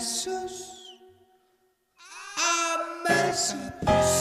Jesús, a mercy.